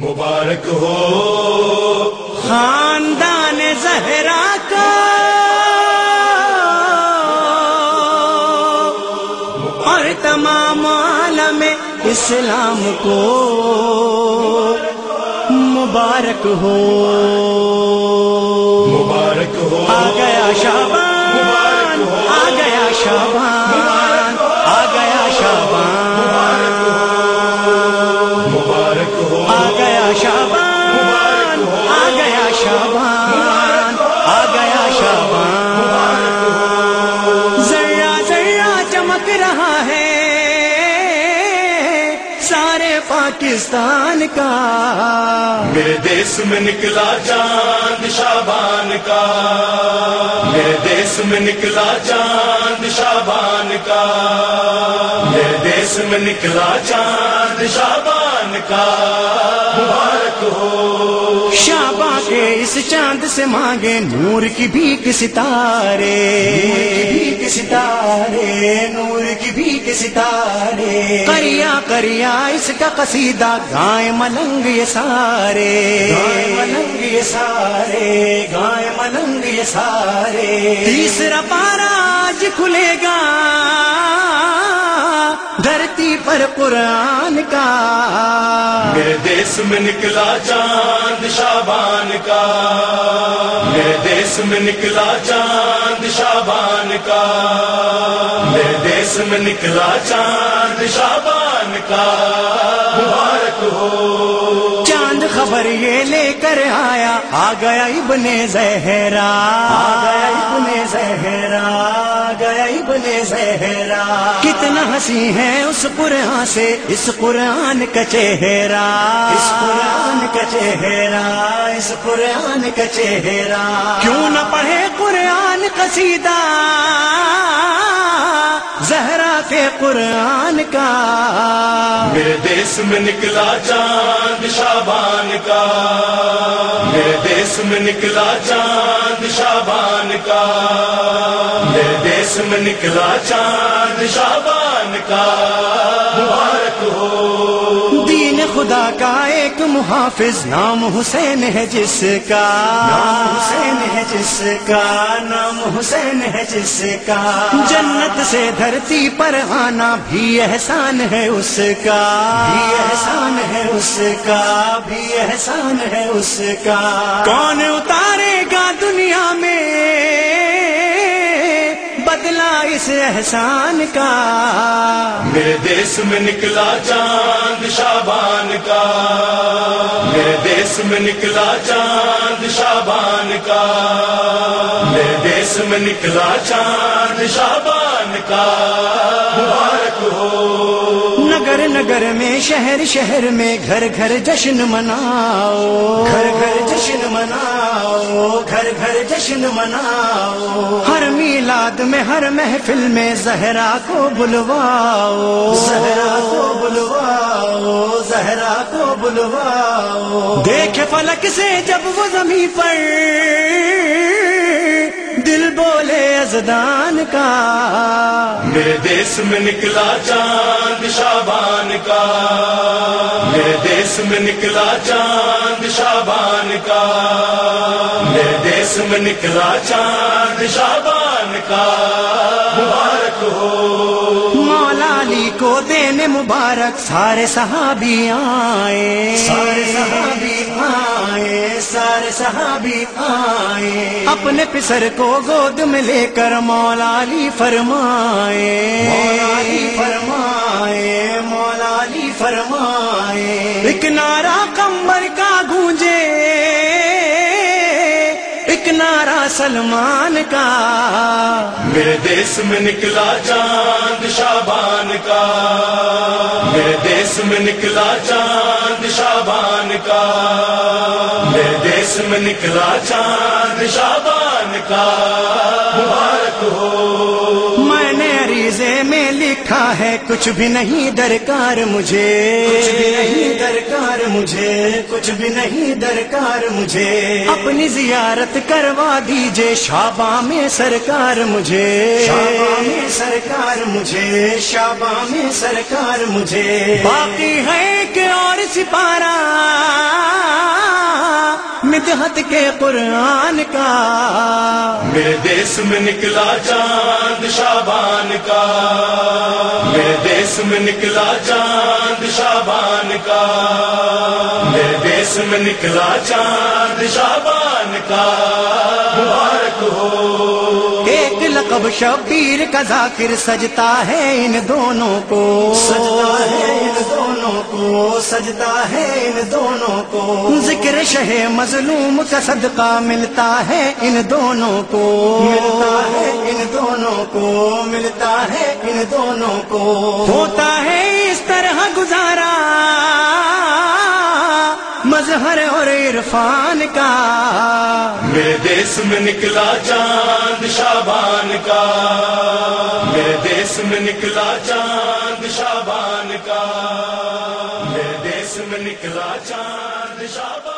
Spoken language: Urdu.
مبارک ہو۔ خاندان زہرا کا۔ اور تمام عالم اسلام کو مبارک ہو۔ مبارک ہو۔ آ گیا شابان۔ پاکستان کا۔ میرے دیس میں نکلا چاند شابان کا۔ میرے دیس میں نکلا چاند شابان کا۔ میرے دیس میں نکلا چاند شابان کا۔ مبارک ہو۔ کے اس چاند سے مانگے نور کی بھیک ستارے۔ بھیک ستارے نور کی بھیک ستارے۔ کریا کریا اس کا قصیدہ گائے ملنگ یہ سارے۔ گائے ملنگ یہ سارے گائے ملنگ یہ سارے۔ تیسرا پارا آج کھلے گا۔ دھرتی پر قرآن کا۔ میرے دیس میں نکلا چاند شابان کا۔ میرے دیس میں نکلا چاند شابان کا۔ میرے دیس میں نکلا چاند شابان کا۔ مبارک ہو۔ خبر یہ لے کر آیا آ گیا ابن زہرا۔ آ گیا ابن زہرا آ گیا ابن زہرا۔ کتنا ہنسی ہے اس قرآن سے اس قرآن کا چہرہ۔ اس قرآن کا چہرہ اس قرآن کا چہرہ۔ کیوں نہ پڑھے قرآن قصیدہ؟ قرآن کا۔ میرے دیس میں نکلا چاند شابان کا۔ میرے دیس میں نکلا چاند شابان کا۔ میرے دیس میں نکلا چاند شابان کا۔ خدا کا ایک محافظ نام حسین ہے جس کا نام حسین ہے جس کا نام حسین ہے جس کا۔ جنت سے دھرتی پر آنا بھی احسان ہے اس کا۔ بھی احسان ہے اس کا بھی احسان ہے اس کا۔ کون اتارے گا دنیا میں بدلا اس احسان کا۔ میرے دیس میں نکلا چاند شابان کا۔ میرے دیس میں نکلا چاند شابان کا۔ میرے دیس میں نکلا چاند شابان کا۔ مبارک ہو۔ نگر نگر میں شہر شہر میں گھر گھر جشن مناؤ۔ گھر گھر جشن مناؤ گھر گھر جشن مناؤ۔ ہر میلاد میں ہر محفل میں زہرا کو بلواؤ۔ زہرا کو بلواؤ زہرا کو بلواؤ۔ دیکھ فلک سے جب وہ زمین پر دل بولے ازدان کا۔ میرے دیس میں نکلا چاند شابان کا۔ میرے دیس میں نکلا چاند شابان کا۔ میرے دیس میں نکلا چاند شابان کا۔ مبارک ہو۔ مولا علی کو دینے مبارک سارے صحابی آئے۔ صحابی آئے۔ اپنے پسر کو گود میں لے کر مولا علی فرمائے۔ مولا علی فرمائے مولا علی فرمائے۔ ایک نعرہ کمبر کا گونجے سلمان کا۔ میرے دیس میں نکلا چاند شابان کا۔ میرے دیس میں نکلا چاند شابان کا۔ میرے دیس میں نکلا چاند ہے کچھ بھی نہیں درکار مجھے۔ کچھ بھی نہیں درکار مجھے کچھ بھی نہیں درکار مجھے۔ اپنی زیارت کروا دیجیے شابا میں سرکار مجھے۔ شابا میں سرکار مجھے شابا میں سرکار مجھے۔ باقی ہے کہ اور سپارہ دہت کے قرآن کا۔ میرے دیس میں نکلا چاند شابان کا۔ میرے دیس میں نکلا چاند شابان کا۔ میرے دیس میں نکلا چاند شابان کا۔ لقب شبیر کا ذاکر سجتا ہے ان دونوں کو؟ سجتا ہے ان دونوں کو سجتا ہے ان دونوں کو۔ ذکر شہ مظلوم کا صدقہ ملتا ہے ان دونوں کو۔ ملتا ہے ان دونوں کو ملتا ہے ان دونوں کو۔ ہوتا ہے اس طرح گزارا مظہر اور عرفان کا۔ میرے دیس میں نکلا چاند شابان کا۔ میرے دیس میں نکلا چاند شابان کا۔ میرے دیس میں نکلا چاند شابان